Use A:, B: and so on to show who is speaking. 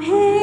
A: hey